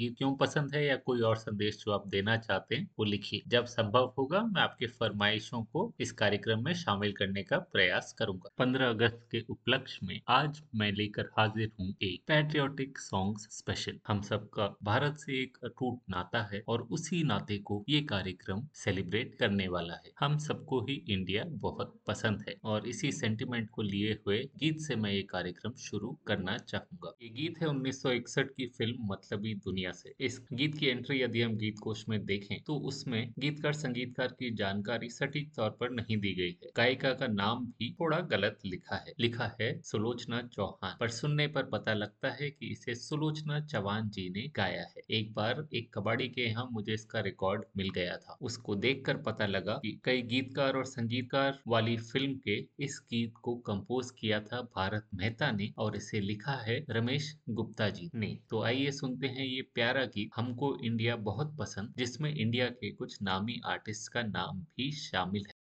गीत क्यों पसंद है या कोई और संदेश जो आप देना चाहते हैं, वो लिखिए। जब संभव होगा, मैं आपके फरमाइशों को इस कार्यक्रम में शामिल करने का प्रयास करूँगा। 15 अगस्त के उपलक्ष्य में आज मैं लेकर हाजिर हूँ एक पैट्रियोटिक सॉन्ग स्पेशल। हम सबका भारत से एक अटूट नाता है और उसी नाते को ये कार्यक्रम सेलिब्रेट करने वाला है। हम सबको ही इंडिया बहुत पसंद है और इसी सेंटिमेंट को लिए हुए गीत से मैं ये कार्यक्रम शुरू करना चाहूँगा। ये गीत है 1961 की फ़िल्म मतलबी दुनिया दुनिया से। इस गीत की एंट्री यदि हम गीत कोश में देखें तो उसमें गीतकार, संगीतकार की जानकारी सटीक तौर पर नहीं दी गई है। गायिका का नाम भी थोड़ा गलत लिखा है। लिखा है सुलोचना चौहान, पर सुनने पर पता लगता है कि इसे सुलोचना चौहान जी ने गाया है। एक बार एक कबाड़ी के यहाँ मुझे इसका रिकॉर्ड मिल गया था। उसको देख पता लगा कि कई गीतकार और संगीतकार वाली फ़िल्म के इस गीत को कंपोज किया था भारत मेहता ने, और इसे लिखा है रमेश गुप्ता जी ने। तो आइए सुनते हैं ये प्यारा गीत हमको इंडिया बहुत पसंद, जिसमें इंडिया के कुछ नामी आर्टिस्ट का नाम भी शामिल है।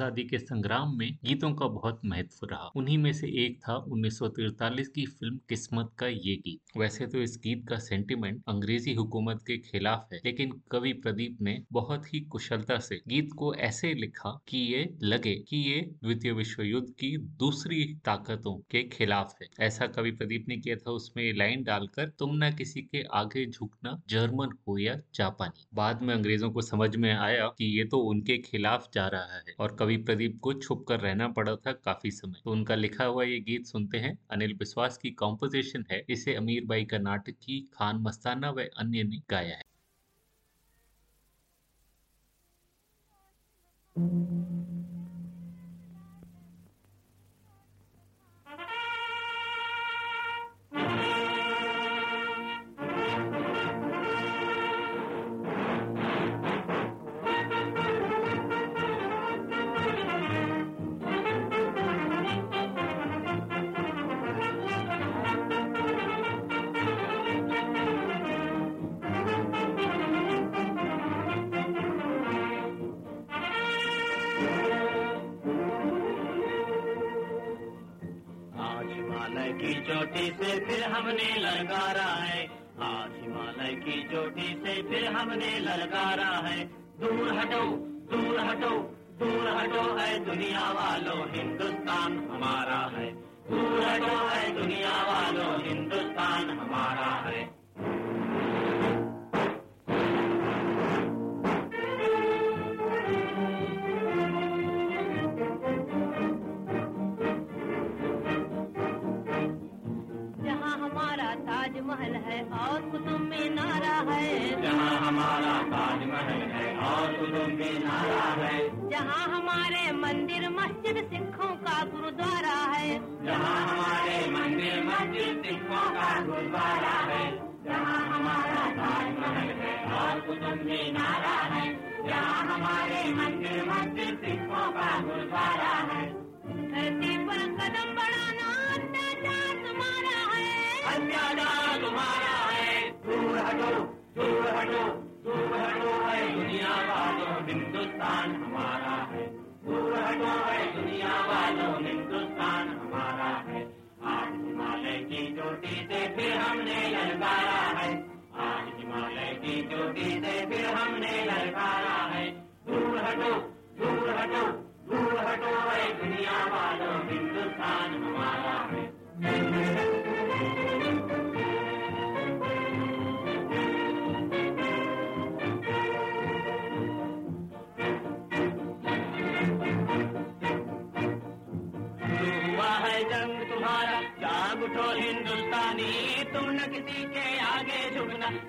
आज़ादी के संग्राम में गीतों का बहुत महत्व रहा। उन्हीं में से एक था उन्नीस की फ़िल्म किस्मत का ये गीत। वैसे तो इस गीत का सेंटिमेंट अंग्रेज़ी हुकूमत के खिलाफ है, लेकिन कवि प्रदीप ने बहुत ही कुशलता से गीत को ऐसे लिखा कि ये लगे कि ये द्वितीय विश्व युद्ध की दूसरी ताकतों के खिलाफ है। ऐसा कवि प्रदीप ने किया था, उसमें लाइन डालकर, तुम न किसी के आगे झुकना जर्मन हो या जापानी। बाद में अंग्रेज़ों को समझ में आया कि ये तो उनके खिलाफ जा रहा है और कवि प्रदीप को छुप कर रहना पड़ा था काफ़ी समय। तो उनका लिखा हुआ ये गीत सुनते हैं, अनिल विश्वास की कॉम्पोजिशन है, इसे अमीर बाई का नाटक की खान मस्ताना व अन्य ने गाया है। की चोटी से फिर हमने ललकारा है। आज हिमालय की चोटी से फिर हमने ललकारा है। दूर हटो दूर हटो दूर हटो है दुनिया वालों, हिंदुस्तान हमारा है। दूर हटो है दुनिया वालों, हिंदुस्तान हमारा है। महल है और कुतुब मीनारा है। जहाँ हमारा ताजमहल है और कुतुब मीनारा है। जहाँ हमारे मंदिर मस्जिद सिखों का गुरुद्वारा है। जहाँ हमारे मंदिर मस्जिद सिखों का गुरुद्वारा है। जहाँ हमारा ताजमहल है और कुतुब मीनारा है। जहाँ हमारे मंदिर मस्जिद सिखों का गुरुद्वारा है। धरती पर कदम बढ़ाना अत्याचार तुम्हारा है। अत्याचार हमारा है। दूर हटो दूर हटो दूर हटो है दुनिया वालों हिंदुस्तान हमारा है। दूर हटो है दुनिया वालों हिंदुस्तान हमारा है। आज हिमालय की चोटी से फिर हमने ललकारा है। आज हिमालय की चोटी से फिर हमने ललकारा है। दूर हटो दूर हटो दूर हटो है दुनिया वालों हिंदुस्तान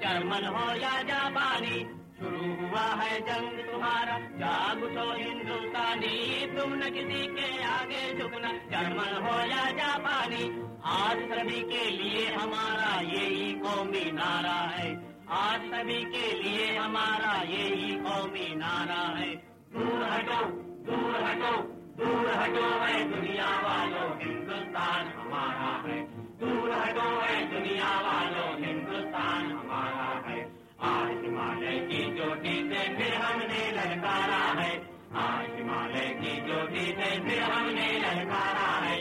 जर्मन हो या जापानी शुरू हुआ है जंग तुम्हारा, जाग तो हिंदुस्तानी। तुम न किसी के आगे झुकना जर्मन हो या जापानी आज सभी के लिए हमारा यही कौमी नारा है। आज सभी के लिए हमारा यही कौमी नारा है। दूर हटो दूर हटो दूर हटो है दुनिया वालों, हिंदुस्तान हमारा है। दूर हटो है दुनिया वालों हिंदुस्तान हमारा है। आज हिमालय की चोटी से फिर हमने ललकारा है। आज हिमालय की चोटी से फिर हमने ललकारा है।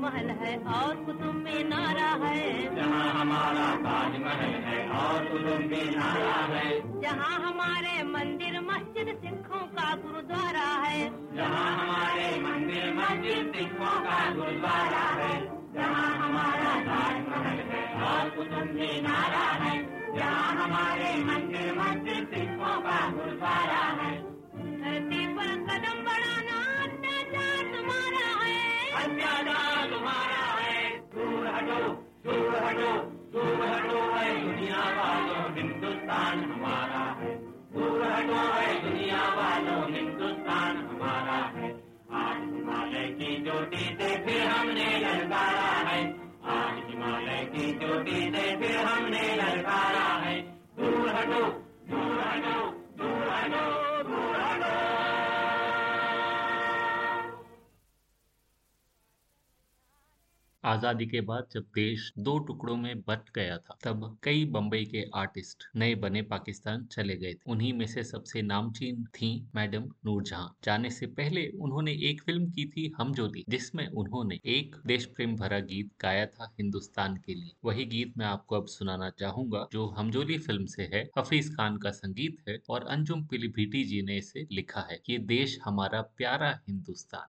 ताजमहल है और कुतुब मीनारा है। जहाँ हमारा ताजमहल है और कुतुब मीनारा है। जहाँ हमारे मंदिर मस्जिद सिखों का गुरुद्वारा है। जहाँ हमारे मंदिर मस्जिद सिखों का गुरुद्वारा है। जहाँ हमारा ताजमहल है और कुतुब मीनारा है। जहाँ हमारे मंदिर मस्जिद सिखों का गुरुद्वारा है। धरती पर कदम बढ़ाना अत्याचार तुम्हारा है। अत्याचार है हटो दूर हटो दूर हटो है दुनिया वालों हिंदुस्तान हमारा है दूर हटो है दुनिया वालों हिंदुस्तान हमारा है आज हिमालय की चोटी से फिर हमने ललकारा है आज हिमालय की चोटी से फिर हमने ललकारा है दूर हटो दूर हटो दूर हटो दूर हटो। आज़ादी के बाद जब देश दो टुकड़ों में बट गया था, तब कई बम्बई के आर्टिस्ट नए बने पाकिस्तान चले गए थे। उन्हीं में से सबसे नामचीन थी मैडम नूरजहां। जाने से पहले उन्होंने एक फ़िल्म की थी हमजोली जिसमें उन्होंने एक देश प्रेम भरा गीत गाया था हिंदुस्तान के लिए। वही गीत मैं आपको अब सुनाना चाहूँगा, जो हमजोली फ़िल्म से है, हफीज खान का संगीत है और अंजुम पिलीभीटी जी ने इसे लिखा है। ये देश हमारा प्यारा हिंदुस्तान।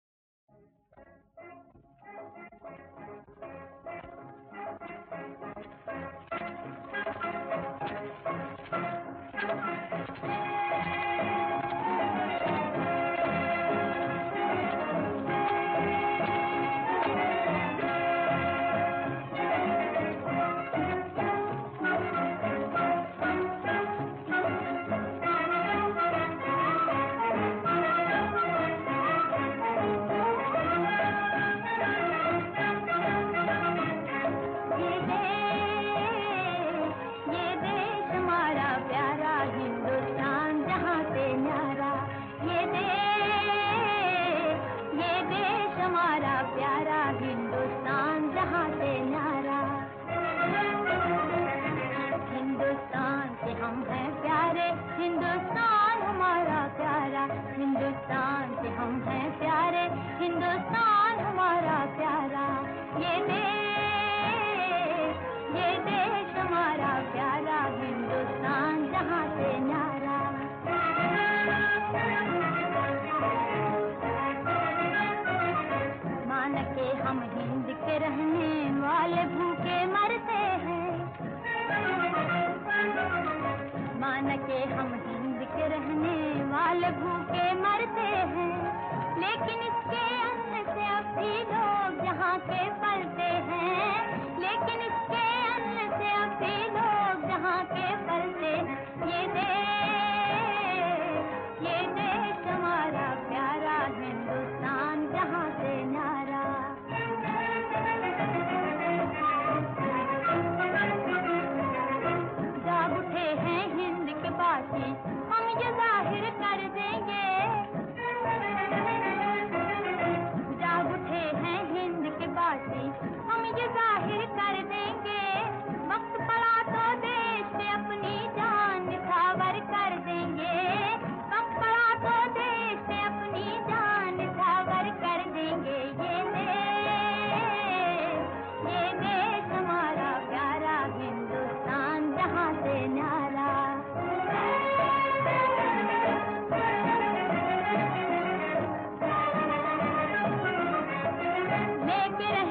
करते हैं। लेकिन इसके अंदर से अभी लोग जहाँ के make it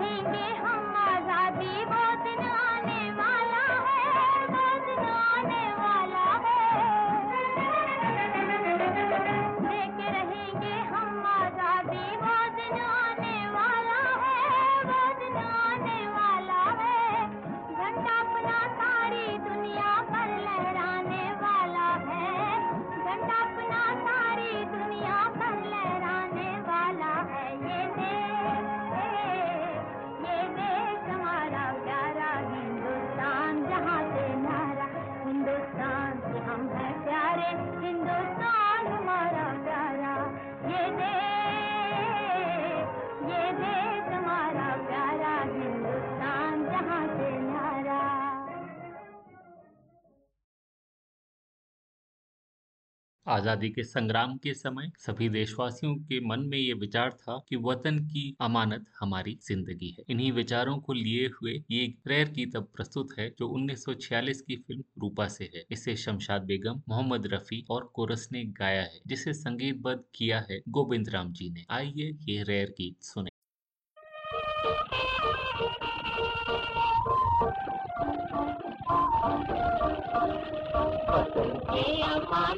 आज़ादी के संग्राम के समय सभी देशवासियों के मन में ये विचार था कि वतन की अमानत हमारी ज़िंदगी है। इन्हीं विचारों को लिए हुए ये रेयर की तब प्रस्तुत है, जो 1946 की फ़िल्म रूपा से है। इसे शमशाद बेगम, मोहम्मद रफी और कोरस ने गाया है, जिसे संगीतबद्ध किया है गोविंद राम जी ने। आइए ये रेयर गीत सुने।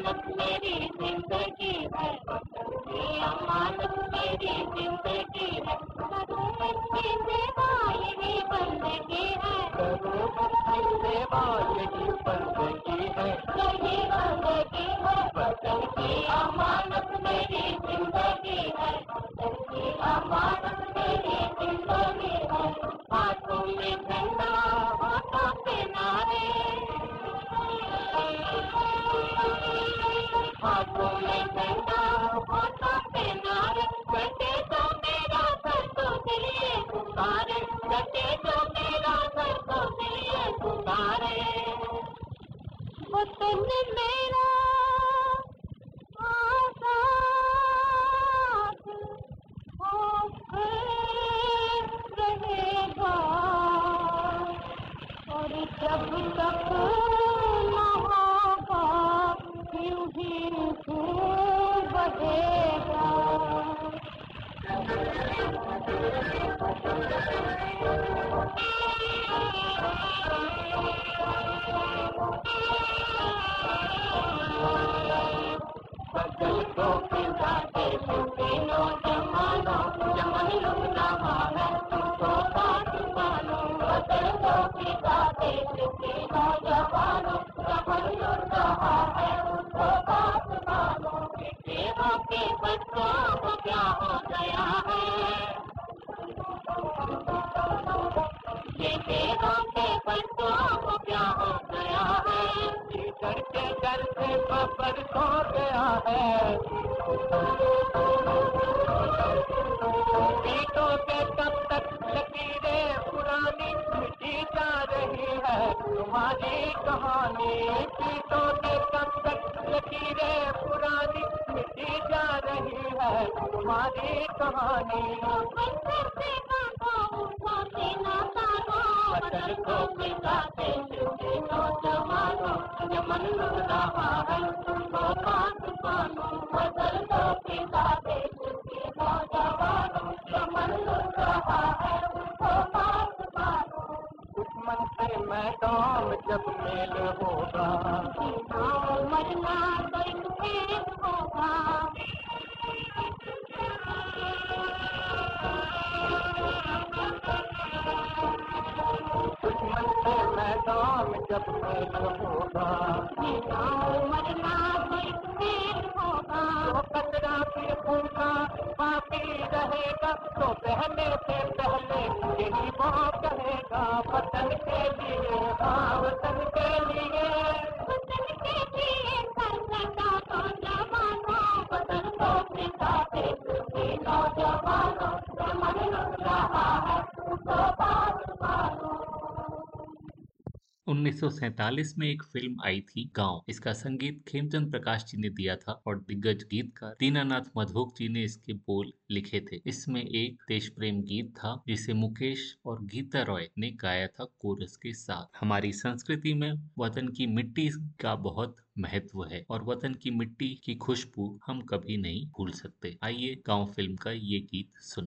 मेरी ज़िंदगी है ये अमानत मेरी ज़िंदगी है बंदगी बंदगी है बंदगी अमानत मेरी ज़िंदगी है वतन की मेरी ज़िंदगी है हाथों में वतन मेरा आज़ाद रहेगा और जब तक न होगा यूँ ही खूब बहेगा। बदल को फिजा के सुनो कहानी बदल को मिलाते चुके नौजवानों जमन लुट रहा तुमको बात मानो बदल को मिलाते चुके नौजवानों जमन लुट रहा है उनको मानो दुश्मन से मैदान जब मेल होगा। मरना एक होगा। मैदान जब मेल होगा मरना होगा तो कचरा रहेगा तो पहले से पहले यही वो कहेगा वतन के लिए वतन के लिए वतन के लिए जवानों वतन मन जमन रहा है तुमको बात मानो 1947 में एक फ़िल्म आई थी, गाँव। इसका संगीत खेमचंद प्रकाश जी ने दिया था और दिग्गज गीतकार दीनानाथ मधोक जी ने इसके बोल लिखे थे। इसमें एक देश प्रेम गीत था, जिसे मुकेश और गीता रॉय ने गाया था कोरस के साथ। हमारी संस्कृति में वतन की मिट्टी का बहुत महत्व है और वतन की मिट्टी की खुशबू हम कभी नहीं भूल सकते। आइए गाँव फ़िल्म का ये गीत सुन।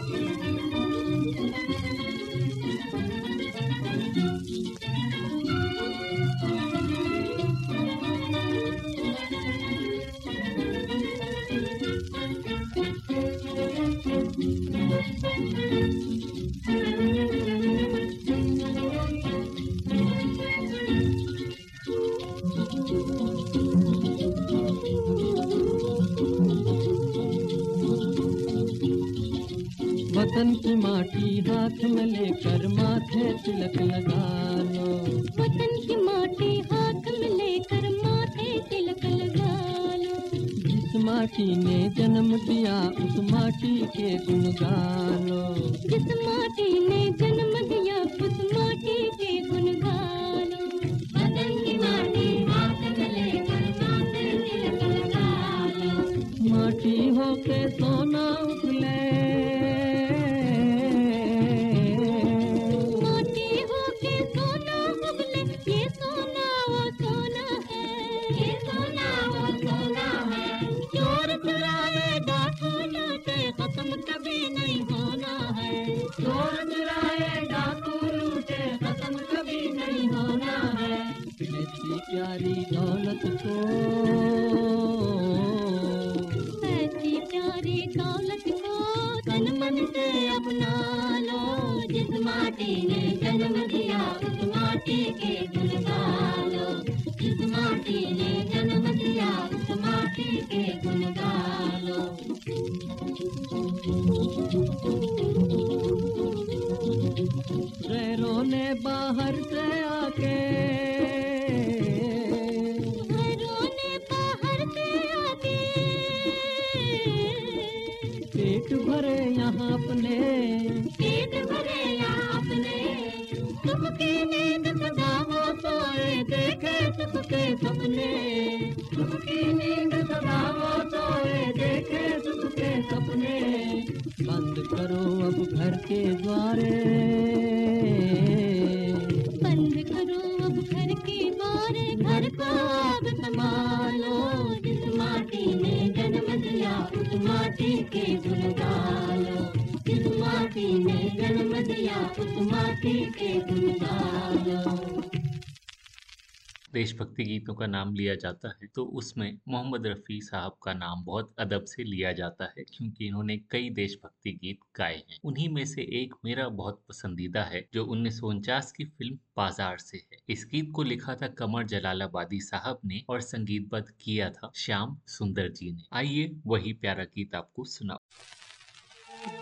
का नाम लिया जाता है तो उसमें मोहम्मद रफ़ी साहब का नाम बहुत अदब से लिया जाता है, क्योंकि इन्होंने कई देशभक्ति गीत गाए हैं। उन्हीं में से एक मेरा बहुत पसंदीदा है, जो उन्नीस सौ उनचास की फ़िल्म बाज़ार से है। इस गीत को लिखा था कमर जलालाबादी साहब ने और संगीतबद्ध किया था श्याम सुंदर जी ने। आइए वही प्यारा गीत आपको सुनाओ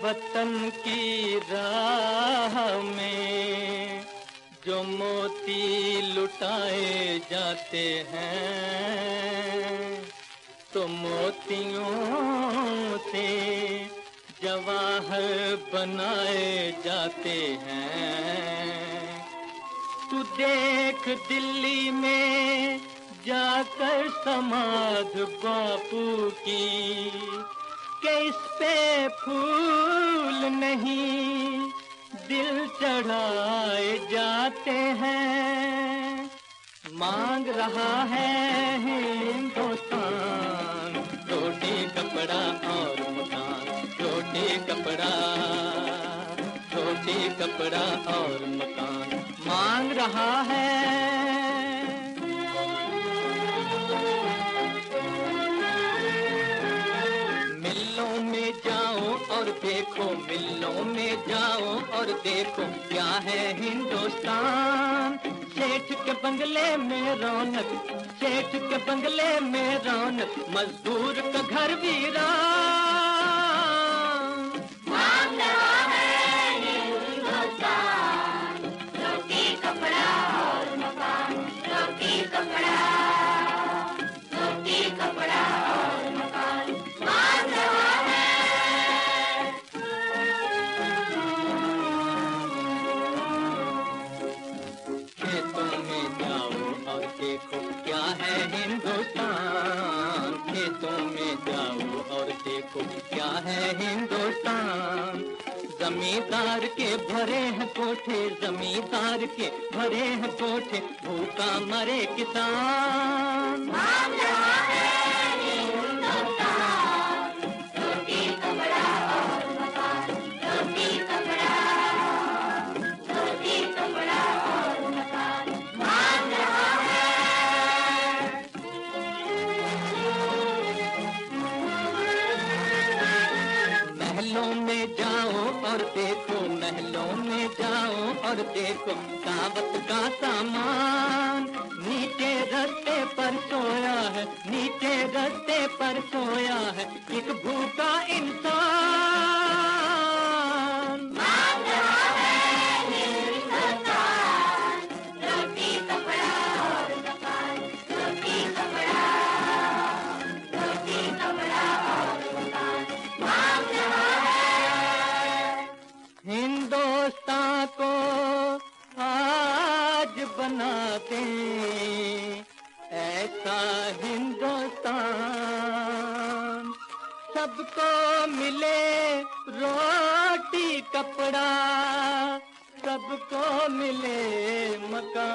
वतन की राह में जो मोती लुटाए जाते हैं तो मोतियों से जवाहर बनाए जाते हैं। तू देख दिल्ली में जाकर समाध बापू की, के इस पे फूल नहीं दिल चढ़ाए जाते हैं। मांग रहा है हिंदुस्तान। रोटी कपड़ा और मकान रोटी कपड़ा रोटी कपड़ा और मकान। मांग रहा है देखो, मिलों में जाओ और देखो क्या है हिंदुस्तान। सेठ के बंगले में रौनक, सेठ के बंगले में रौनक, मजदूर का घर वीरान हिंदुस्तान। जमींदार के भरे हैं कोठे जमींदार के भरे हैं कोठे भूखा मरे किसान। जाओ तुम दावत का सामान। नीचे रस्ते पर सोया है, नीचे रस्ते पर सोया है, एक भूखा इंसान। सबको मिले रोटी कपड़ा सबको मिले मकान।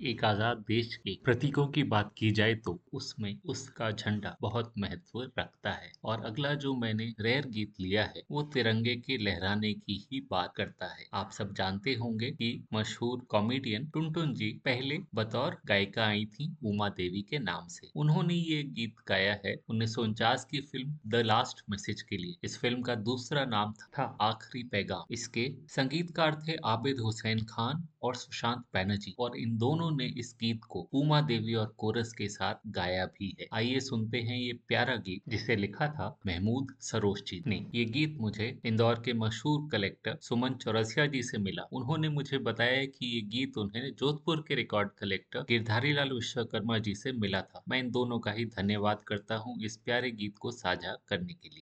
एक आज़ाद देश के प्रतीकों की बात की जाए तो उसमें उसका झंडा बहुत महत्व रखता है। और अगला जो मैंने रेयर गीत लिया है, वो तिरंगे के लहराने की ही बात करता है। आप सब जानते होंगे कि मशहूर कॉमेडियन टुनटुन जी पहले बतौर गायिका आई थी उमा देवी के नाम से। उन्होंने ये गीत गाया है उन्नीस सौ उनचास की फ़िल्म द लास्ट मैसेज के लिए। इस फ़िल्म का दूसरा नाम था आखिरी पैगाम। इसके संगीतकार थे आबिद हुसैन खान और सुशांत बैनर्जी। और इन दोनों ने इस गीत को उमा देवी और कोरस के साथ गाया भी है। आइए सुनते हैं ये प्यारा गीत जिसे लिखा था महमूद सरोशी ने। ये गीत मुझे इंदौर के मशहूर कलेक्टर सुमन चौरसिया जी से मिला। उन्होंने मुझे बताया कि ये गीत उन्हें जोधपुर के रिकॉर्ड कलेक्टर गिरधारी लाल विश्वकर्मा जी से मिला था। मैं इन दोनों का ही धन्यवाद करता हूँ इस प्यारे गीत को साझा करने के लिए।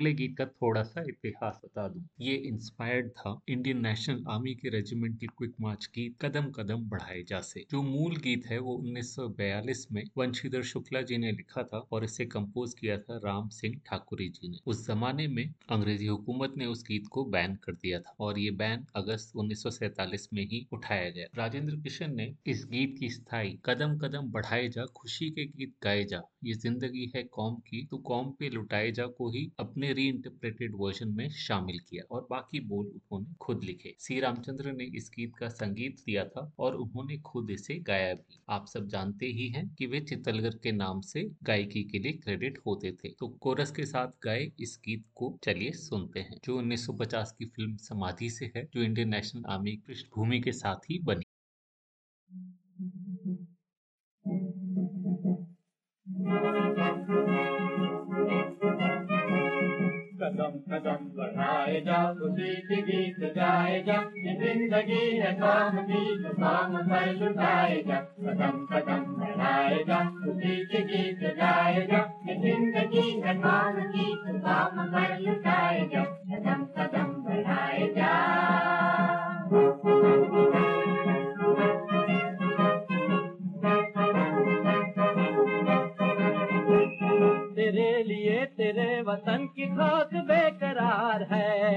अगले गीत का थोड़ा सा इतिहास बता दूँ। ये इंस्पायर्ड था इंडियन नेशनल आर्मी के रेजिमेंटल क्विक मार्च गीत कदम कदम बढ़ाए जा से। जो मूल गीत है वो 1942 में वंशीधर शुक्ला जी ने लिखा था और इसे कंपोज किया था राम सिंह ठाकुरी जी ने। उस जमाने में अंग्रेज़ी हुकूमत ने उस गीत को बैन कर दिया था और ये बैन अगस्त उन्नीस में ही उठाया गया। राजेंद्र किशन ने इस गीत की स्थायी कदम कदम बढ़ाए जा, खुशी के गीत गाए जा। ये ज़िंदगी है कौम की तो कौम पे लुटाए जा को ही अपने री इंटरप्रेटेड वर्जन में शामिल किया और बाकी बोल उन्होंने खुद लिखे। सी. रामचंद्र ने इस गीत का संगीत दिया था और उन्होंने खुद इसे गाया भी। आप सब जानते ही हैं कि वे चित्तलगर के नाम से गायकी के लिए क्रेडिट होते थे। तो कोरस के साथ गाए इस गीत को चलिए सुनते हैं, जो 1950 की फ़िल्म समाधि से है, जो इंडियन नेशनल आर्मी पृष्ठभूमि के साथ ही बनी। कदम कदम बढ़ाए जा के गीत गाए जा ये ज़िंदगी है काम की काम पर लुटाए जा कदम कदम बढ़ाए जा के गीत गाए जा ये ज़िंदगी है काम की काम पर लुटाए जा कदम कदम बढ़ाए जा वतन की खाक बेकरार है।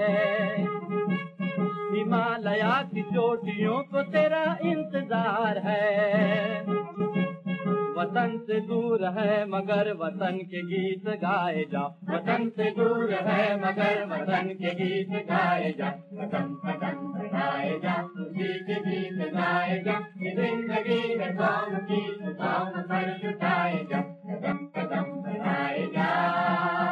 हिमालया की चोटियों को तेरा इंतज़ार है। वतन से दूर है, मगर वतन के गीत गाए जा। वतन से दूर है, मगर वतन के गीत गाए जा। कदम कदम बढ़ाए जा, खुशी के गीत गाए जा। ज़िंदगी पर लुटाए जा। कदम कदम जा।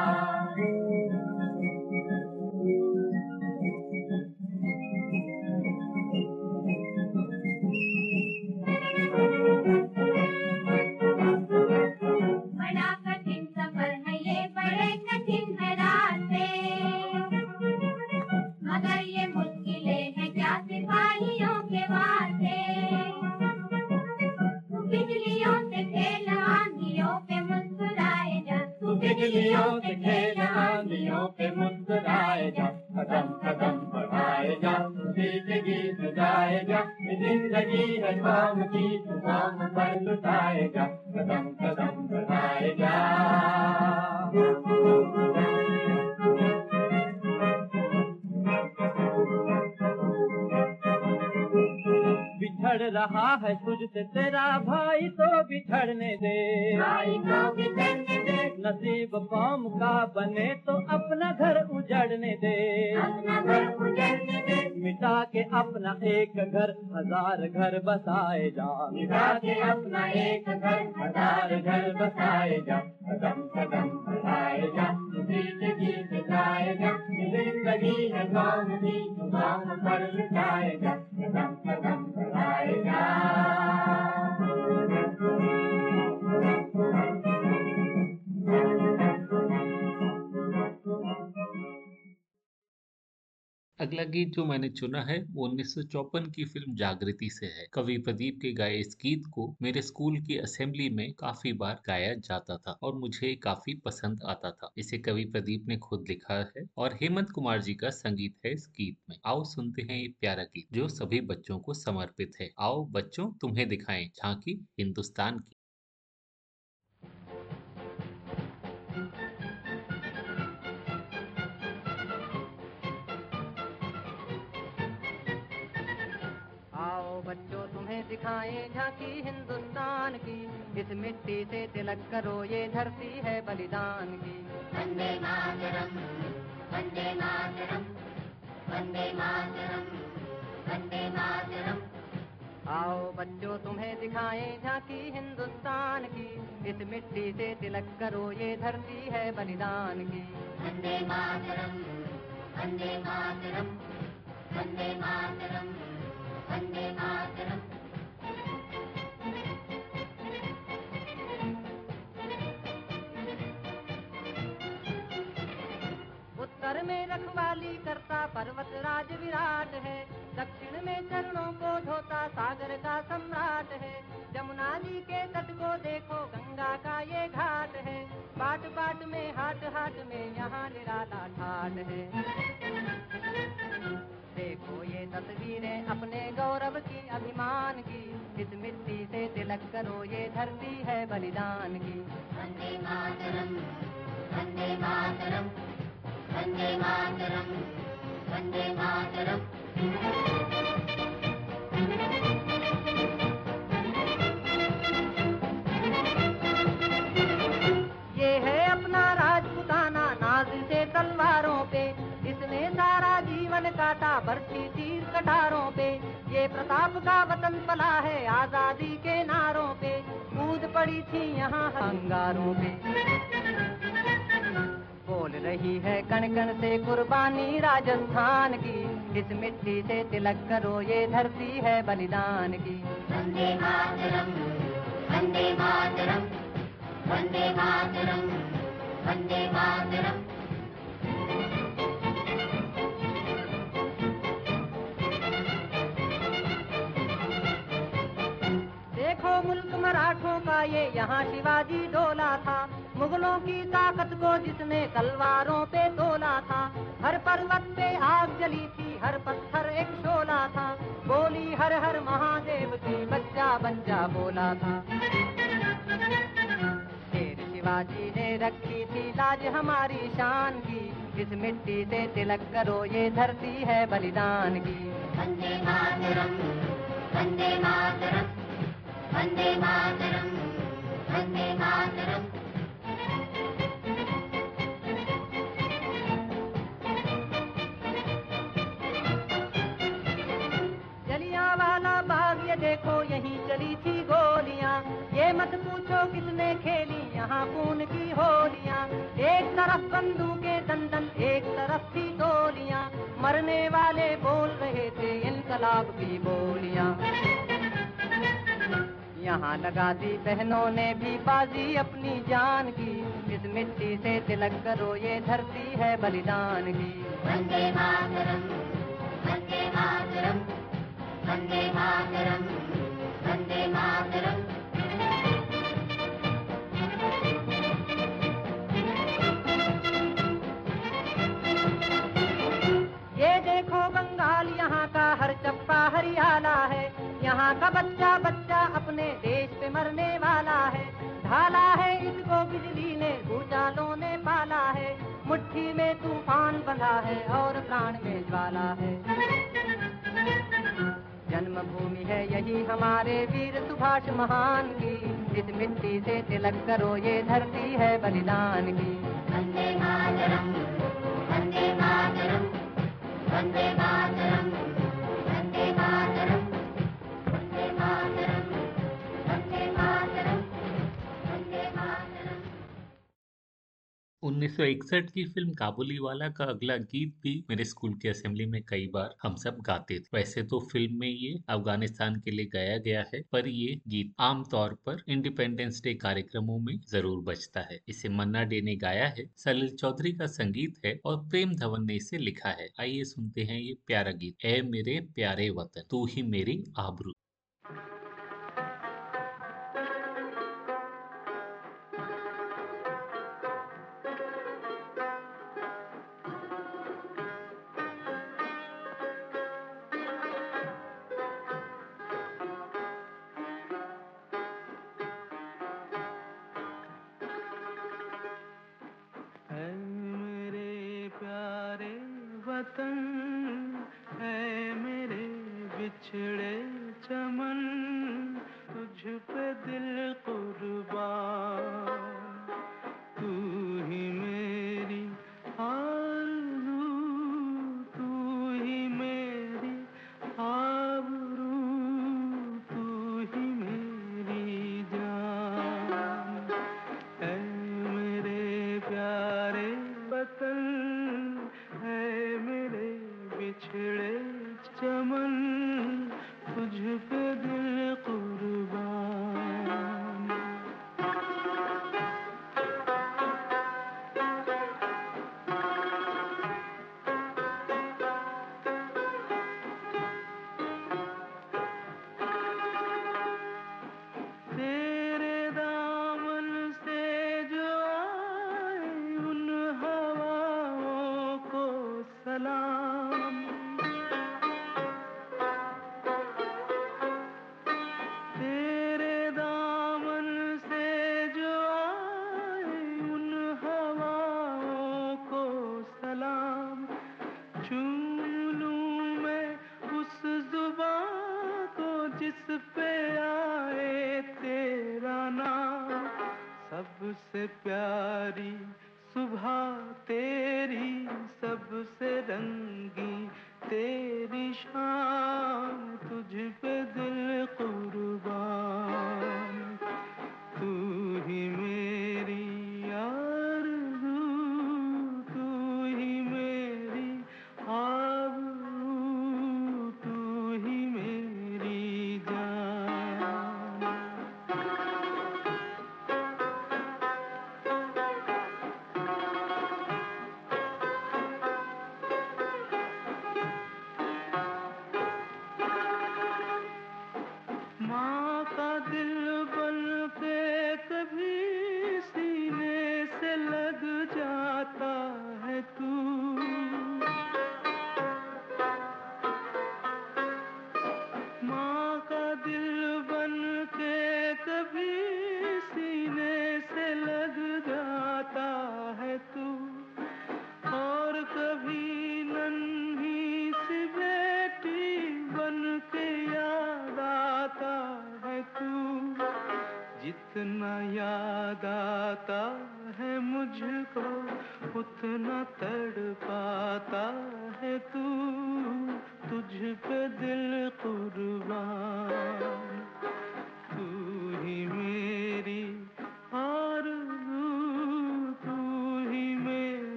तू बिजलियों से खेल आंधियों पे मुस्कुराए जा कदम कदम बढ़ाए जा खुशी के गीत गाए जा ये ज़िंदगी है काम की तू काम पर लुटाए जा कदम कदम बढ़ाए जा रहा है तुझसे तेरा भाई तो बिछड़ने दे। भाई को बिछड़ने दे। नसीब कौम का बने तो अपना घर उजड़ने दे। अपना घर उजड़ने दे। मिटा के अपना एक घर हज़ार घर बसाए जा। मिटा के अपना एक घर हज़ार घर बसाए जा। कदम कदम बढ़ाए जा। गीत गाए जा। ज़िंदगी है पर कदम कदम Thank you. अगला गीत जो मैंने चुना है, वो उन्नीस की फ़िल्म जागृति से है। कवि प्रदीप के गाए इस गीत को मेरे स्कूल की असेंबली में काफ़ी बार गाया जाता था और मुझे काफ़ी पसंद आता था। इसे कवि प्रदीप ने खुद लिखा है और हेमंत कुमार जी का संगीत है इस गीत में। आओ सुनते हैं ये प्यारा गीत जो सभी बच्चों को समर्पित है। आओ बच्चों, तुम्हें दिखाएँ झांकी हिंदुस्तान की। दिखाएँ झांकी हिंदुस्तान की। इस मिट्टी से तिलक करो ये धरती है बलिदान की। वंदे मातरम वंदे मातरम वंदे मातरम वंदे मातरम। आओ बच्चों तुम्हें दिखाए झांकी हिंदुस्तान की। इस मिट्टी से तिलक करो ये धरती है बलिदान की। वंदे मातरम वंदे मातरम वंदे मातरम वंदे मातरम। उत्तर में रखवाली करता पर्वत राज विराट है। दक्षिण में चरणों को धोता सागर का सम्राट है। जमुना जी के तट को देखो, गंगा का ये घाट है। बाट बाट में हाट हाट में यहाँ निराला ठाट है। देखो ये तस्वीरें अपने गौरव की, अभिमान की। इस मिट्टी से तिलक करो, ये धरती है बलिदान की। वंदे मातरम वंदे मातरम। वंदे मातरम वंदे मातरम। ये है अपना राजपुताना नाज से तलवारों पे इसने सारा जीवन काटा बरछी तीर कटारों पे। ये प्रताप का वतन पला है आज़ादी के नारों पे, कूद पड़ी थी यहाँ अंगारों पे। बोल रही है कण कण से कुर्बानी राजस्थान की। इस मिट्टी से तिलक करो ये धरती है बलिदान की। वंदे मातरम वंदे मातरम वंदे मातरम वंदे मातरम। देखो मुल्क मराठों का ये यहाँ शिवाजी डोला था। मुगलों की ताकत को जिसने तलवारों पे तोला था, हर पर्वत पे आग जली थी, हर पत्थर एक शोला था, बोली हर हर महादेव की बच्चा बच्चा बोला था। शेर शिवाजी ने रखी थी लाज हमारी शान की, इस मिट्टी से तिलक करो ये धरती है बलिदान की। वंदे मातरम वंदे मातरम वंदे मातरम वंदे मातरम। ये देखो, यहीं चली थी गोलियाँ। ये मत पूछो किसने खेली, यहाँ खून की होलियाँ। एक तरफ़ बंदूकें दंदन एक तरफ़ थी गोलियाँ। मरने वाले बोल रहे थे, इनकलाब की बोलियाँ। यहाँ लगा दी बहनों ने भी बाजी अपनी जान की। इस मिट्टी से तिलक करो, ये धरती है बलिदान की। वंदे मातरम वंदे मातरम। वंदे मातरम वंदे मातरम। ये देखो बंगाल, यहाँ का हर चप्पा हरियाला है। यहाँ का बच्चा बच्चा अपने देश पे मरने वाला है। ढाला है इसको बिजली ने भूचालों ने पाला है। मुट्ठी में तूफ़ान बंधा है और प्राण में ज्वाला है। जन्मभूमि है यही हमारे वीर सुभाष महान की। इस मिट्टी से तिलक करो ये धरती है बलिदान की। वंदे मातरम वंदे मातरम वंदे मातरम। 1961 की फ़िल्म काबुलीवाला का अगला गीत भी मेरे स्कूल के असेंबली में कई बार हम सब गाते थे। वैसे तो फ़िल्म में ये अफ़गानिस्तान के लिए गाया गया है, पर ये गीत आमतौर पर इंडिपेंडेंस डे कार्यक्रमों में ज़रूर बजता है। इसे मन्ना डे ने गाया है, सलील चौधरी का संगीत है और प्रेम धवन ने इसे लिखा है। आइए सुनते हैं ये प्यारा गीत ए मेरे प्यारे वतन, तू ही मेरी आबरू। प्यारी सुभा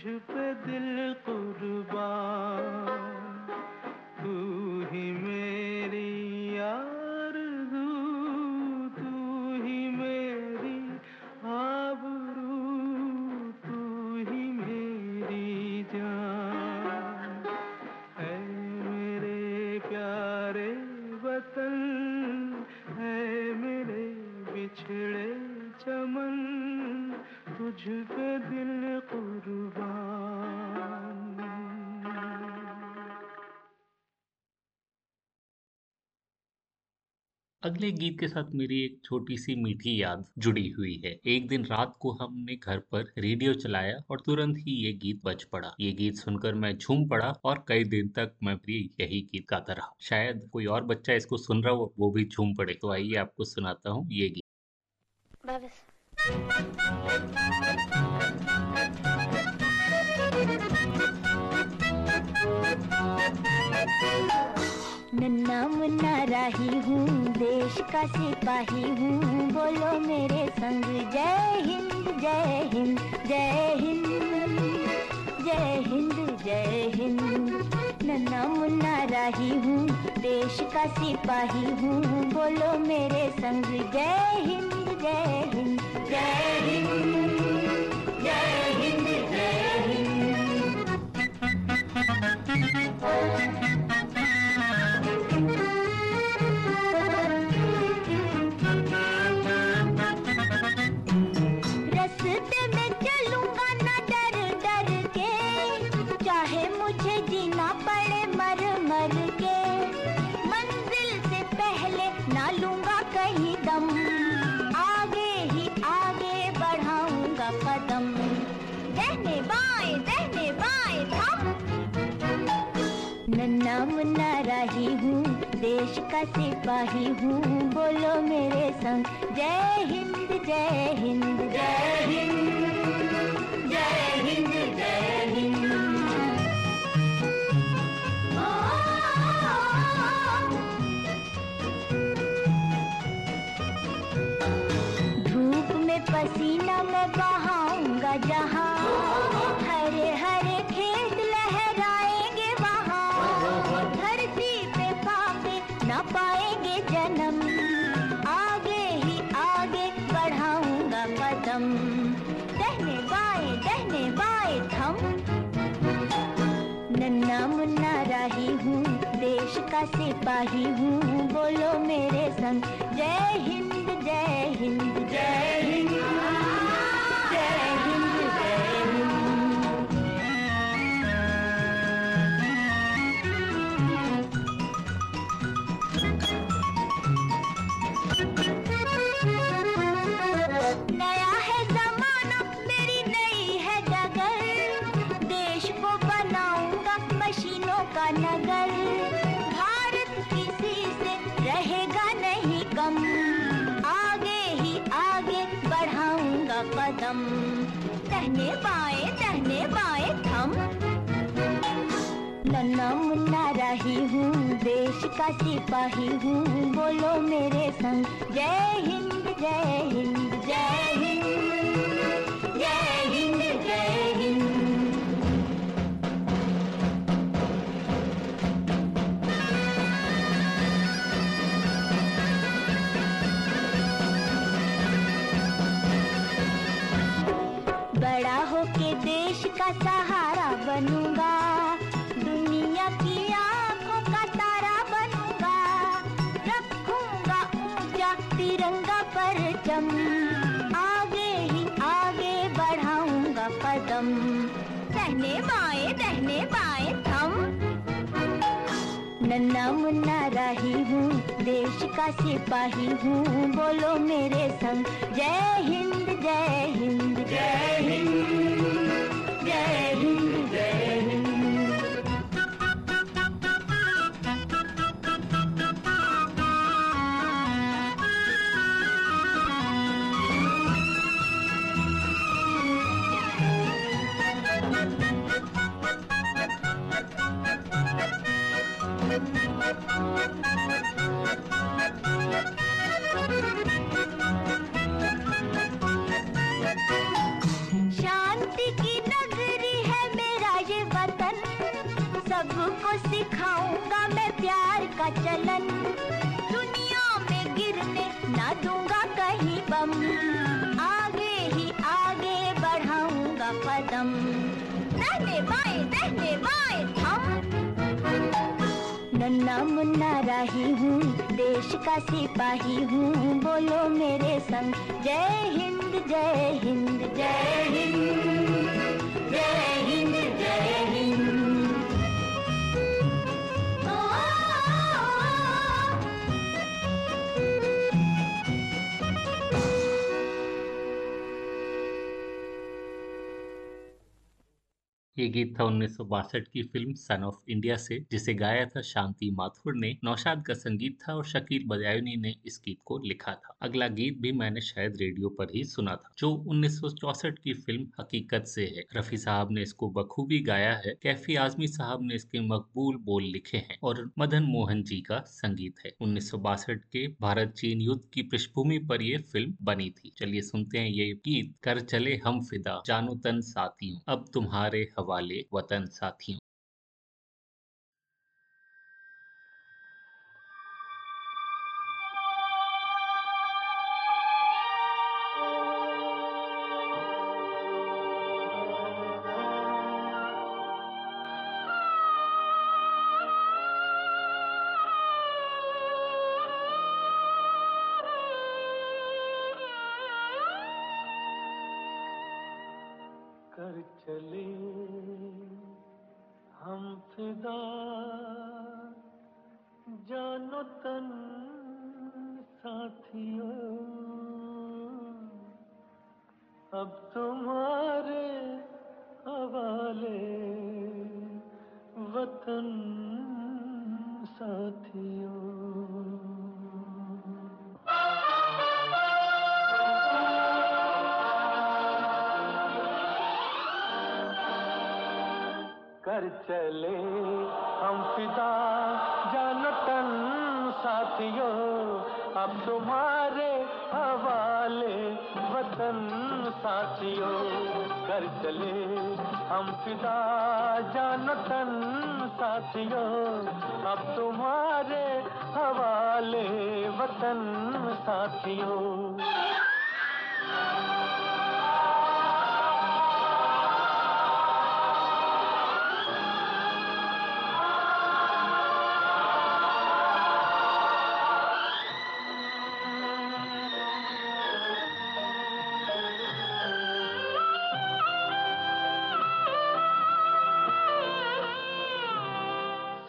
तुझ पे दिल कुर्बान। गीत के साथ मेरी एक छोटी सी मीठी याद जुड़ी हुई है। एक दिन रात को हमने घर पर रेडियो चलाया और तुरंत ही ये गीत बज पड़ा। ये गीत सुनकर मैं झूम पड़ा और कई दिन तक मैं भी यही गीत गाता रहा। शायद कोई और बच्चा इसको सुन रहा हो, वो भी झूम पड़े। तो आइए आपको सुनाता हूँ ये गीत का सिपाही हूँ। बोलो मेरे संग जय हिंद जय हिंद जय हिंद। नन्ना मुन्ना राही हूँ, देश का सिपाही हूँ, बोलो मेरे संग। जय हिंद जय हिंद जय हिंद जय हिंद जय हिंद। धूप में पसीना मैं बहाऊँगा जहाँ। कदम दहने बाए दहने बाए थम। नन्ना मुन्ना राही हूँ, देश का सिपाही हूँ, बोलो मेरे संग। जय हिंद जय हिंद। जय हिंद। का सिपाही हूँ बोलो मेरे संग। जय हिंद जय हिंद जय हिंद। मुन्ना राही हूँ, देश का सिपाही हूँ। बोलो मेरे संग, जय हिंद जय हिंद जय हिंद जय हिंद। सबको सिखाऊँगा मैं प्यार का चलन। दुनिया में गिरने ना दूँगा कहीं बम। आगे ही आगे बढ़ाऊँगा कदम। दहने बाएँ दहने बाएँ थम नन्ना मुन्ना राही हूँ, देश का सिपाही हूँ। बोलो मेरे संग, जय हिंद जय हिंद जय हिंद। ये गीत था उन्नीस सौ बासठ की फ़िल्म सन ऑफ़ इंडिया से, जिसे गाया था शांति माथुर ने, नौशाद का संगीत था और शकील बदायूनी ने इस गीत को लिखा था। अगला गीत भी मैंने शायद रेडियो पर ही सुना था, जो 1964 की फ़िल्म हकीकत से है। रफी साहब ने इसको बखूबी गाया है, कैफी आजमी साहब ने इसके मकबूल बोल लिखे हैं और मदन मोहन जी का संगीत है। उन्नीस सौ बासठ के भारत चीन युद्ध की पृष्ठभूमि पर यह फ़िल्म बनी थी। चलिए सुनते हैं ये गीत, कर चले हम फिदा, जानो तन साथियों, अब तुम्हारे हवाले वतन साथियों।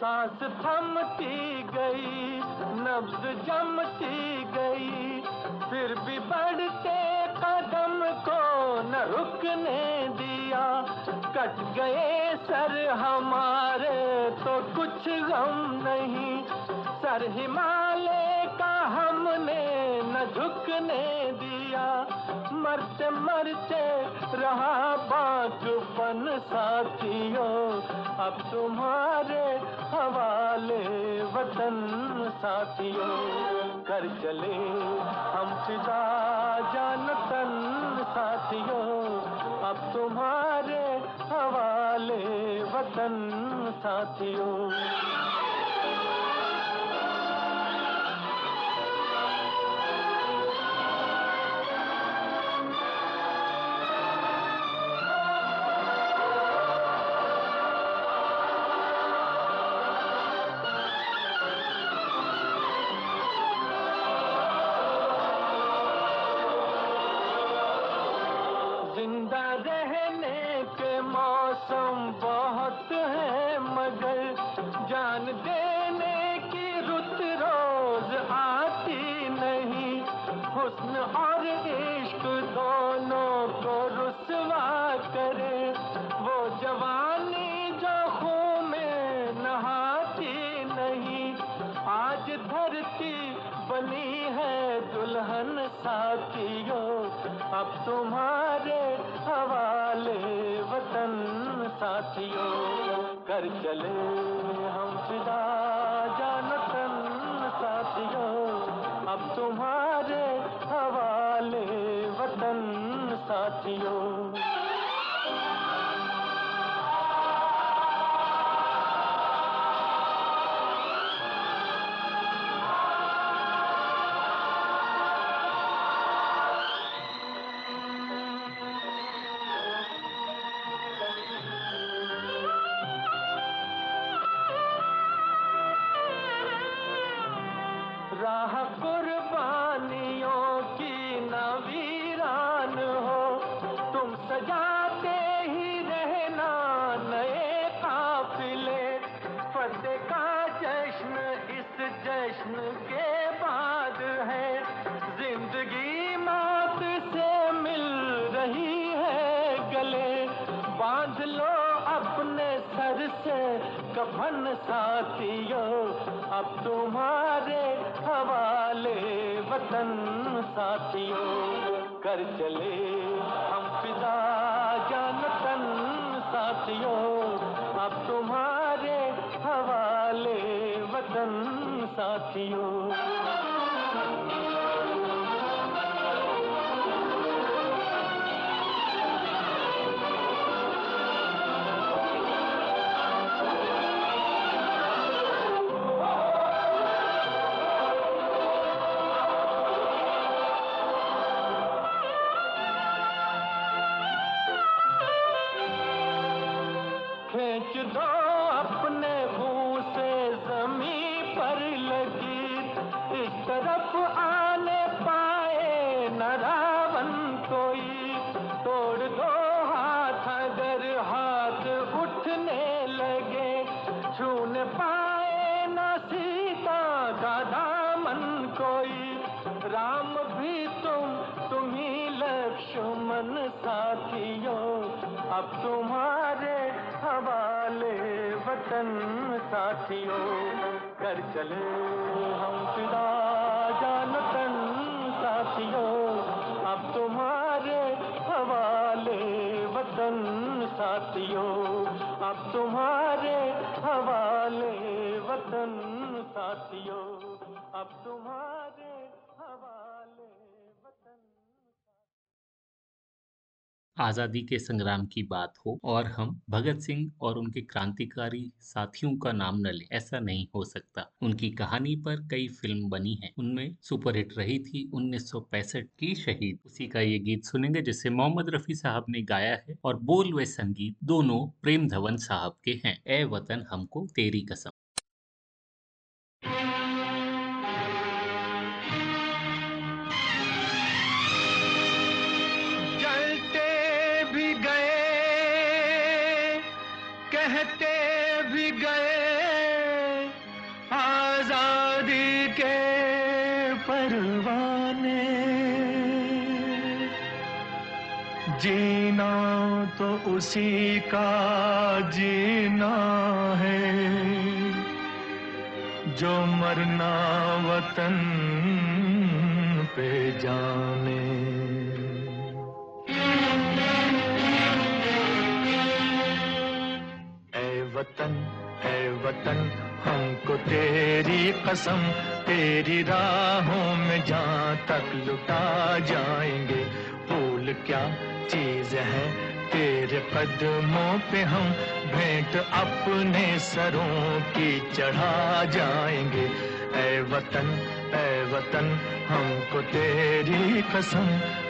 सांस थमती गई, नब्ज जमती गई, फिर भी बढ़ते कदम को न रुकने दिया। कट गए सर हमारे तो कुछ गम नहीं। सर हिमालय का हमने न झुकने दिया। मरते मरते रहा बागपन साथियों। अब तुम्हारे हवाले वतन साथियों कर चले हम फिदा जानतन साथियों। अब तुम्हारे हवाले वतन साथियों। तुम्हारे हवाले वतन साथियों, कर चले हम फिदा जानतन साथियों। अब तुम्हारे हवाले वतन साथियों कफन साथियों अब तुम्हारे हवाले वतन साथियों। कर चले हम फिदा जानतन साथियों, अब तुम्हारे हवाले वतन साथियों। खींच दो अपने मुँह से जमी पर लगी। इस तरफ़ आने पाए न रावण कोई। तोड़ दो हाथ, अगर हाथ उठने लगे। छूने पाए न सीता का दामन कोई। राम भी तुम तुम ही लक्ष्मण साथियों। अब तुम्हारे वतन साथियों कर चले हम फिदा जानतन साथियों। अब तुम्हारे हवाले वतन साथियों, अब तुम्हारे हवाले वतन साथियों, अब तुम्हारे हवाले आज़ादी के संग्राम की बात हो और हम भगत सिंह और उनके क्रांतिकारी साथियों का नाम न लें, ऐसा नहीं हो सकता। उनकी कहानी पर कई फ़िल्म बनी है। उनमें सुपरहिट रही थी 1965 की शहीद। उसी का ये गीत सुनेंगे, जिसे मोहम्मद रफी साहब ने गाया है और बोल व संगीत दोनों प्रेम धवन साहब के हैं। ए वतन हमको तेरी कसम। जीना तो उसी का जीना है। जो मरना वतन पे जाने। ऐ वतन ऐ वतन, हमको तेरी कसम, तेरी राहों में जहाँ तक लुटा जाएँगे। क्या चीज़ है? तेरे कदमों पे हम भेंट अपने सरों की चढ़ा जाएँगे। ऐ वतन ऐ वतन, हमको तेरी कसम,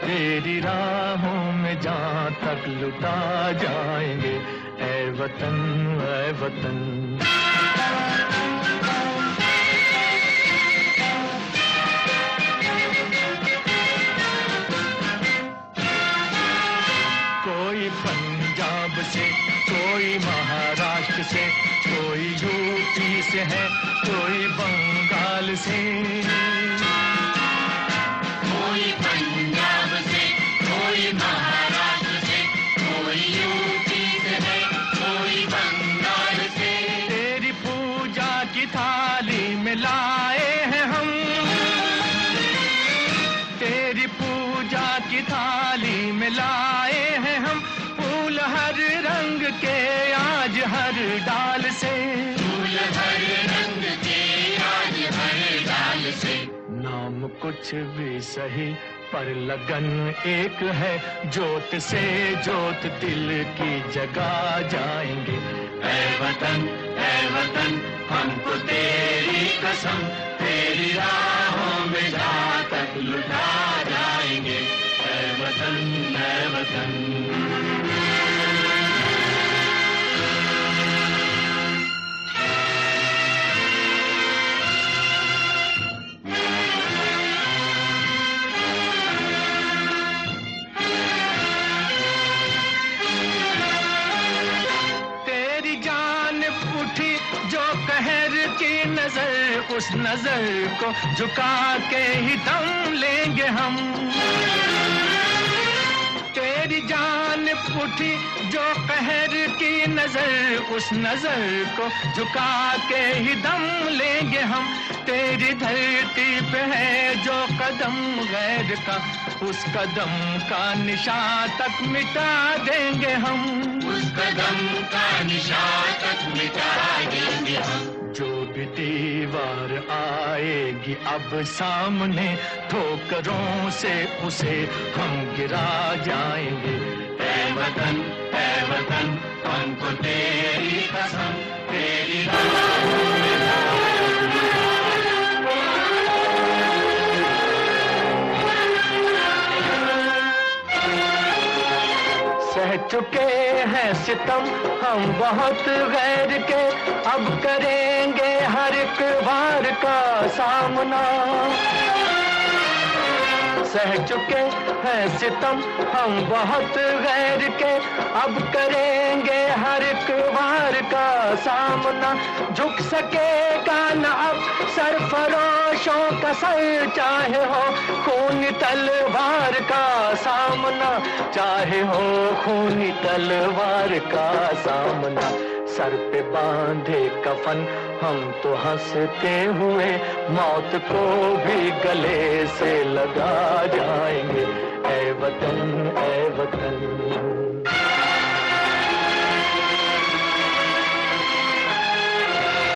तेरी राहों में जहाँ तक लुटा जाएँगे। ऐ वतन ऐ वतन। से कोई महाराष्ट्र से कोई यूपी से है कोई बंगाल से। कुछ भी सही, पर लगन एक है, जोत से जोत दिल की जगा जाएँगे। ऐ वतन ऐ वतन, हमको तेरी कसम, तेरी राहों में जा तक लुटा जाएँगे। ऐ वतन ऐ वतन। उस नज़र को झुका के ही दम लेंगे हम। तेरी जान उठी जो कहर की नज़र, उस नज़र को झुका के ही दम लेंगे हम। तेरी धरती पे है जो कदम गैर का, उस कदम का निशान तक मिटा देंगे हम। उस कदम का निशान तक मिटा देंगे हम। दीवार आएगी, अब सामने ठोकरों से उसे हम गिरा जाएँगे। वतन वतन तेरी कसम, तेरी चुके हैं सितम हम बहुत गैर के। अब करेंगे हर एक बार का सामना। सह चुके हैं सितम, हम बहुत गैर के। अब करेंगे हर एक बार का सामना। झुक सकेगा न अब सरफरोशों का सर, चाहे हो खून तलवार का सामना। चाहे हो खून तलवार का सामना। सर पे बांधे कफन, हम तो हँसते हुए मौत को भी गले से लगा जाएँगे। ऐ वतन, ऐ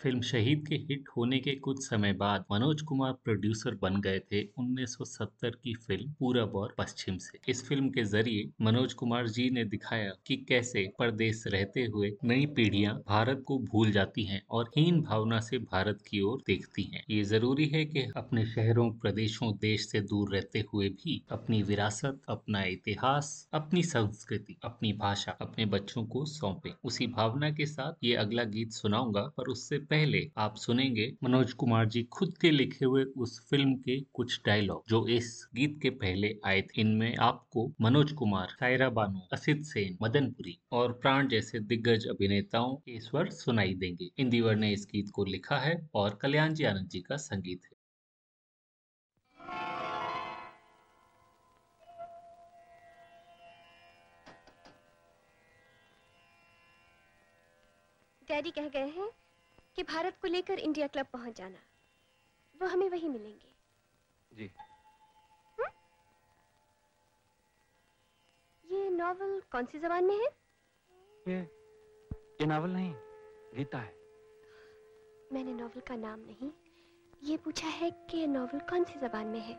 फ़िल्म शहीद के हिट होने के कुछ समय बाद मनोज कुमार प्रोड्यूसर बन गए थे 1970 की फ़िल्म पूरब और पश्चिम से। इस फ़िल्म के ज़रिए मनोज कुमार जी ने दिखाया कि कैसे परदेश रहते हुए नई पीढ़ियाँ भारत को भूल जाती हैं और हीन भावना से भारत की ओर देखती हैं। ये ज़रूरी है कि अपने शहरों, प्रदेशों, देश से दूर रहते हुए भी अपनी विरासत, अपना इतिहास, अपनी संस्कृति, अपनी भाषा अपने बच्चों को सौंपे। उसी भावना के साथ ये अगला गीत सुनाऊँगा, पर उससे पहले आप सुनेंगे मनोज कुमार जी खुद के लिखे हुए उस फ़िल्म के कुछ डायलॉग जो इस गीत के पहले आए थे। इनमें आपको मनोज कुमार, सायरा बानो, असित सेन मदनपुरी और प्राण जैसे दिग्गज अभिनेताओं के स्वर सुनाई देंगे। इंदिवर ने इस गीत को लिखा है और कल्याण जी आनंद जी का संगीत है। डैडी कह गए हैं कि भारत को लेकर इंडिया क्लब पहुँच जाना। वो हमें वही मिलेंगे। जी। ये नॉवल कौन सी जबान में है? ये ये नावल नहीं गीता है। मैंने नॉवल का नाम नहीं। ये पूछा है कि नॉवल कौन सी जबान में है?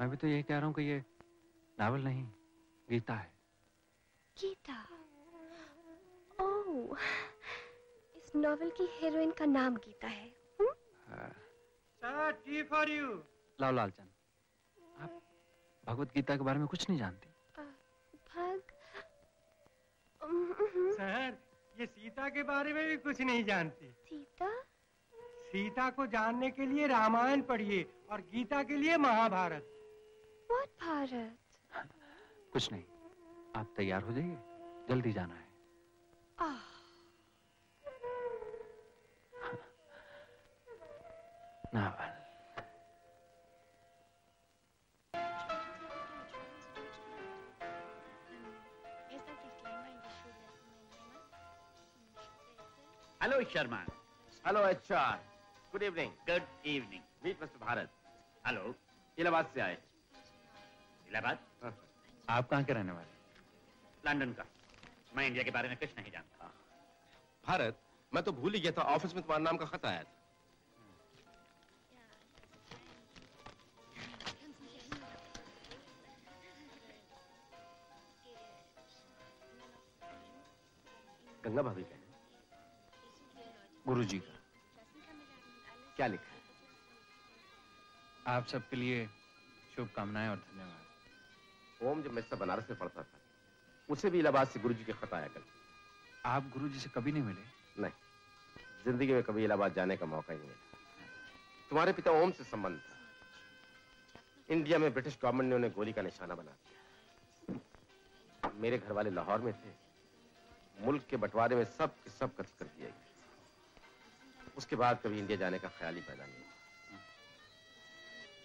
मैं भी तो यही कह रहा हूँ कि ये नावल नहीं गीता है। गीता? ओह। इस नॉवल की हीरोइन का नाम गीता है। टी फॉर यू लाओ लालचंद। आप भगवत गीता के बारे में कुछ नहीं जानती। भग सर ये सीता के बारे में भी कुछ नहीं जानती। सीता? सीता को जानने के लिए रामायण पढ़िए और गीता के लिए महाभारत। व्हाट भारत? कुछ नहीं। आप तैयार हो जाइए। जल्दी जाना है। आह। नावल Hello, Sharma. Hello HR good evening Good evening. Meet mister Bharat Hello. Allahabad से आए। इलाहाबाद? आप कहाँ के रहने वाले? लंदन का। मैं इंडिया के बारे में कुछ नहीं जानता। भारत मैं तो भूल ही गया था ऑफ़िस में तुम्हारे नाम का खत आया था। गंगा भाभी का गुरु जी का। क्या लिखा है? आप सबके लिए शुभकामनाएँ और धन्यवाद। ओम जब मैं बनारस में पढ़ता था उसे भी इलाहाबाद से गुरु जी के खत आया कल आप गुरु जी से कभी नहीं मिले? नहीं ज़िंदगी में कभी इलाहाबाद जाने का मौका ही नहीं मिला तुम्हारे पिता ओम से संबंध था। इंडिया में ब्रिटिश गवर्नमेंट ने उन्हें गोली का निशाना बना दिया। मेरे घर वाले लाहौर में थे। मुल्क के बंटवारे में सब के सब कत्ल कर दिए गए उसके बाद कभी इंडिया जाने का ख्याल ही पैदा नहीं हुआ।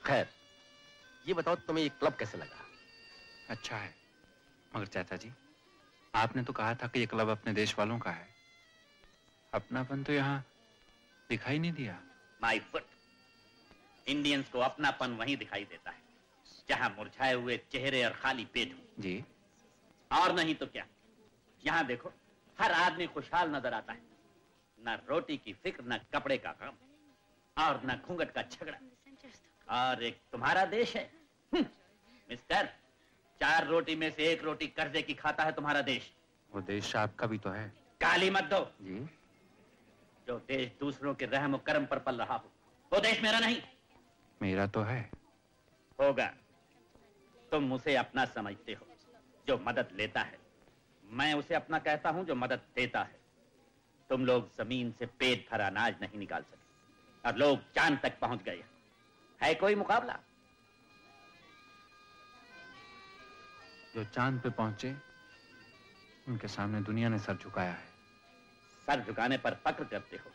खैर ये बताओ तुम्हें ये क्लब कैसे लगा? अच्छा है मगर चाचा जी आपने तो कहा था कि ये क्लब अपने देश वालों का है। अपनापन तो यहाँ दिखाई नहीं दिया। माई फुट इंडियंस को अपनापन वहीं दिखाई देता है जहाँ मुरझाए हुए चेहरे और खाली पेट हो। जी। और नहीं तो क्या? यहाँ देखो हर आदमी खुशहाल नज़र आता है। न रोटी की फ़िक्र न कपड़े का गम और न घूंघट का झगड़ा। और एक तुम्हारा देश है। हम्म, मिस्टर चार रोटी में से एक रोटी कर्जे की खाता है तुम्हारा देश। वो देश आपका भी तो है। काली मत दो। जी। जो देश दूसरों के रहम कर्म पर पल रहा हो वो देश मेरा नहीं। मेरा तो है। होगा। तुम उसे अपना समझते हो जो मदद लेता है। मैं उसे अपना कहता हूँ जो मदद देता है। तुम लोग ज़मीन से पेट भर अनाज नहीं निकाल सके और लोग चाँद तक पहुँच गए है। कोई मुकाबला? जो चाँद पे पहुँचे उनके सामने दुनिया ने सर झुकाया है। सर झुकाने पर फक्र करते हो।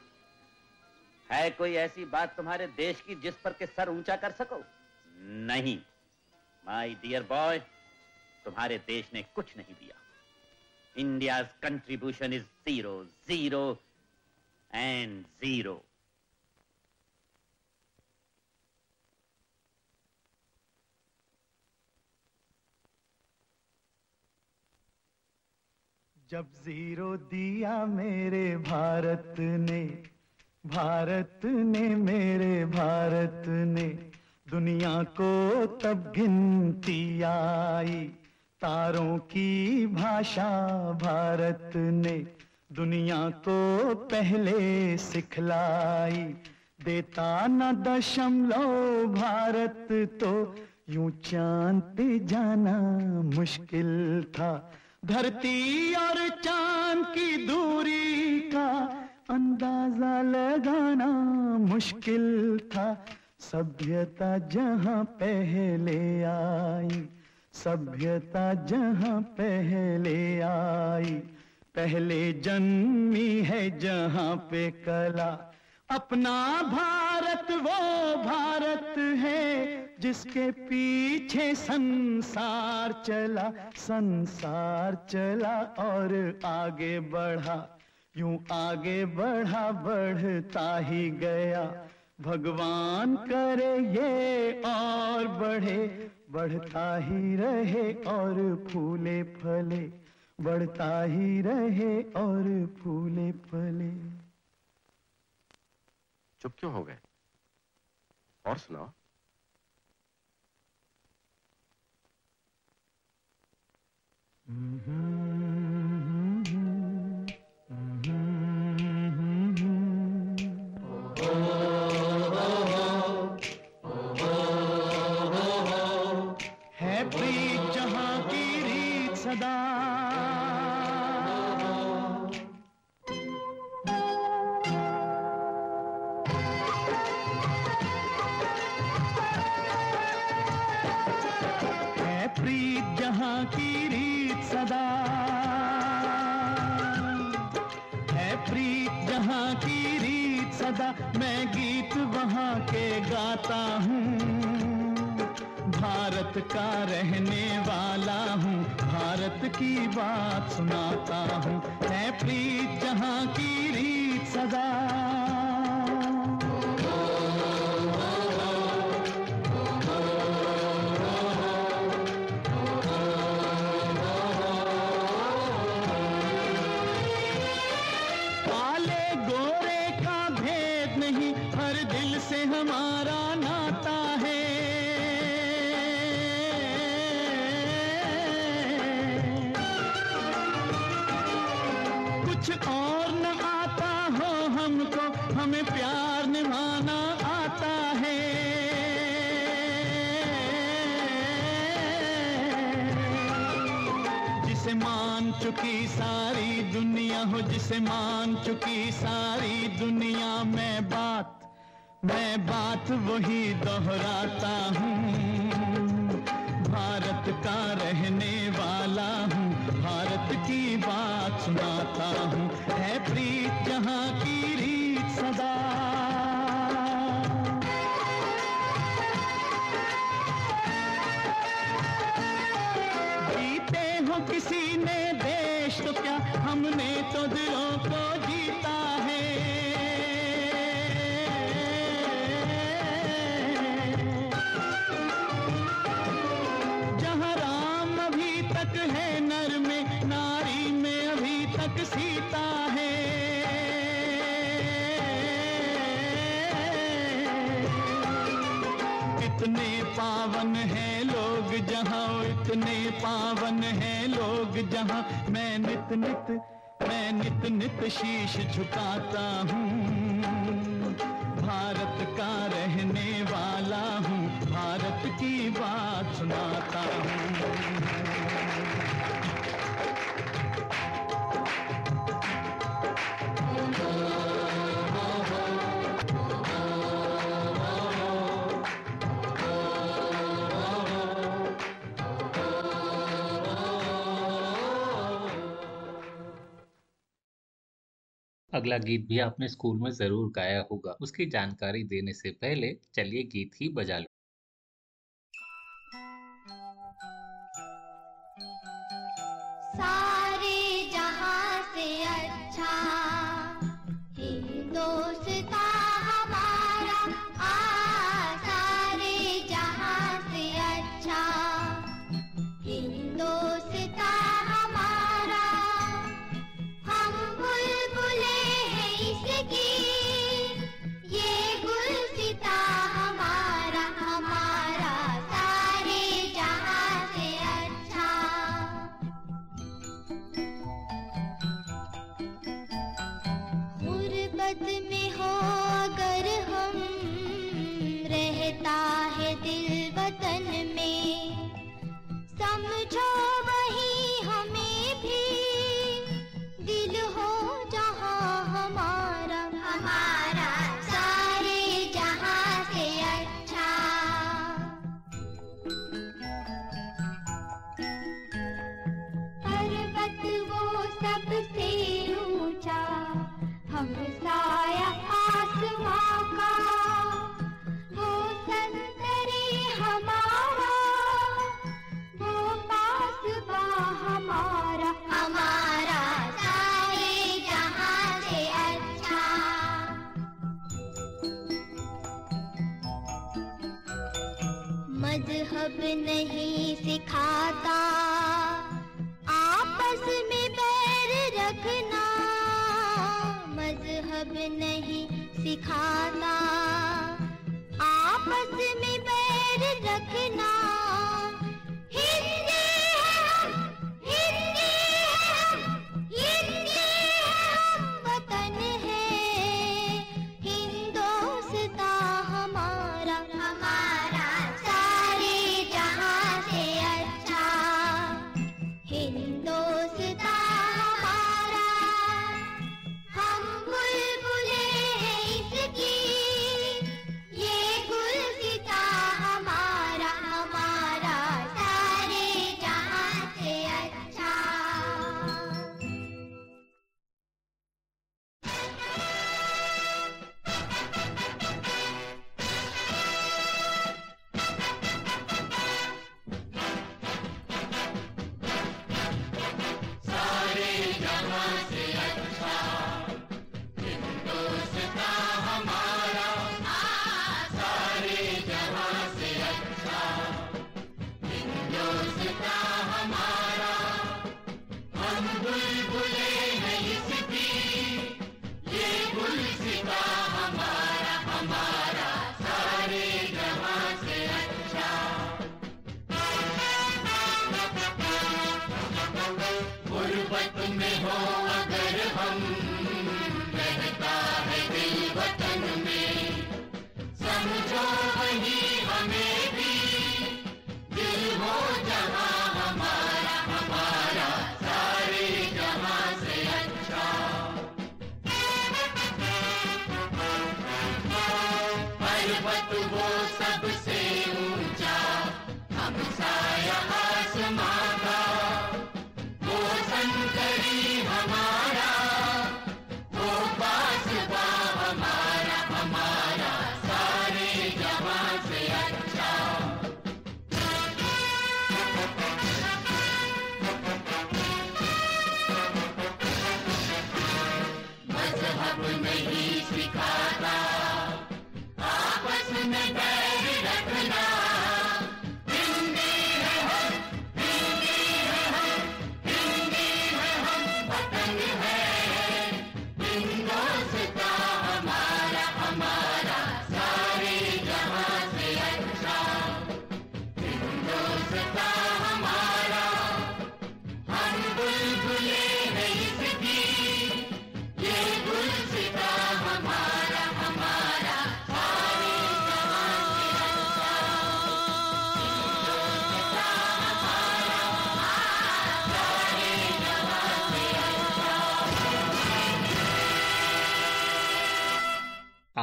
है कोई ऐसी बात तुम्हारे देश की जिस पर के सर ऊँचा कर सको? नहीं माई डियर बॉय तुम्हारे देश ने कुछ नहीं दिया। India contribution is zero zero and zero जब ज़ीरो दिया मेरे भारत ने भारत ने मेरे भारत ने, दुनिया को तब गिनती आई। तारों की भाषा भारत ने दुनिया को पहले सिखलाई। देता न दशमलव भारत तो यूँ चाँद जाना मुश्किल था। धरती और चाँद की दूरी का अंदाज़ा लगाना मुश्किल था। सभ्यता जहाँ पहले आई सभ्यता जहाँ पहले आई, पहले जन्मी है जहाँ पे कला। अपना भारत, वो भारत है जिसके पीछे संसार चला संसार चला और आगे बढ़ा। यूँ आगे बढ़ा, बढ़ता ही गया। भगवान करे ये और बढ़े बढ़ता ही रहे और फूले फले बढ़ता ही रहे और फूले फले। चुप क्यों हो गए? और सुनाओ। है जिसे मान चुकी सारी दुनिया में बात मैं बात वही दोहराता हूँ। जहाँ मैं नित नित मैं नित नित शीश झुकाता हूँ। अगला गीत भी आपने स्कूल में ज़रूर गाया होगा। उसकी जानकारी देने से पहले चलिए गीत ही बजा लो।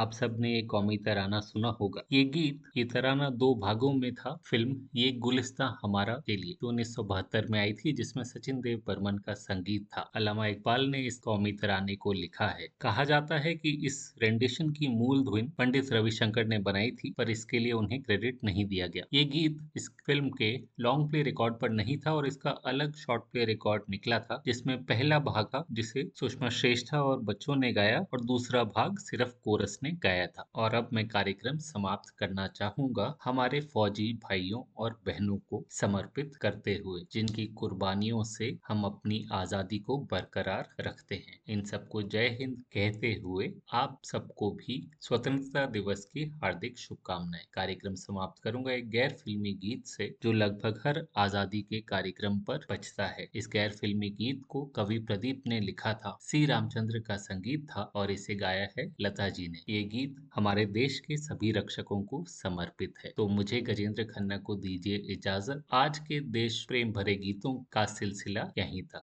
आप सबने ये कौमी तराना सुना होगा। ये गीत ये तराना दो भागों में था। फ़िल्म ये गुलिस्ता हमारा के लिए। उन्नीस में आई थी, जिसमें सचिन देव बर्मन का संगीत था। अलामा इकबाल ने इस कौमी तराने को लिखा है। कहा जाता है कि इस रेंडिशन की मूल धुन पंडित रविशंकर ने बनाई थी, पर इसके लिए उन्हें क्रेडिट नहीं दिया गया। ये गीत इस फ़िल्म के लॉन्ग प्ले रिकॉर्ड पर नहीं था और इसका अलग शॉर्ट प्ले रिकॉर्ड निकला था, जिसमें पहला भाग था, जिसे सुषमा श्रेष्ठा और बच्चों ने गाया, और दूसरा भाग सिर्फ़ कोरस ने गाया था और अब मैं कार्यक्रम समाप्त करना चाहूँगा हमारे फौजी भाइयों और बहनों को समर्पित करते हुए, जिनकी कुर्बानियों से हम अपनी आज़ादी को बरकरार रखते हैं। इन सबको जय हिंद कहते हुए आप सबको भी स्वतंत्रता दिवस की हार्दिक शुभकामनाएँ। कार्यक्रम समाप्त करूँगा एक गैर फिल्मी गीत से, जो लगभग हर आज़ादी के कार्यक्रम पर बचता है। इस गैर फिल्मी गीत को कवि प्रदीप ने लिखा था, सी. रामचंद्र का संगीत था और इसे गाया है लता जी ने। ये गीत हमारे देश के सभी रक्षकों को समर्पित है। तो मुझे गजेंद्र खन्ना को दीजिए इजाज़त। आज के देश प्रेम भरे गीतों का सिलसिला यहीं तक।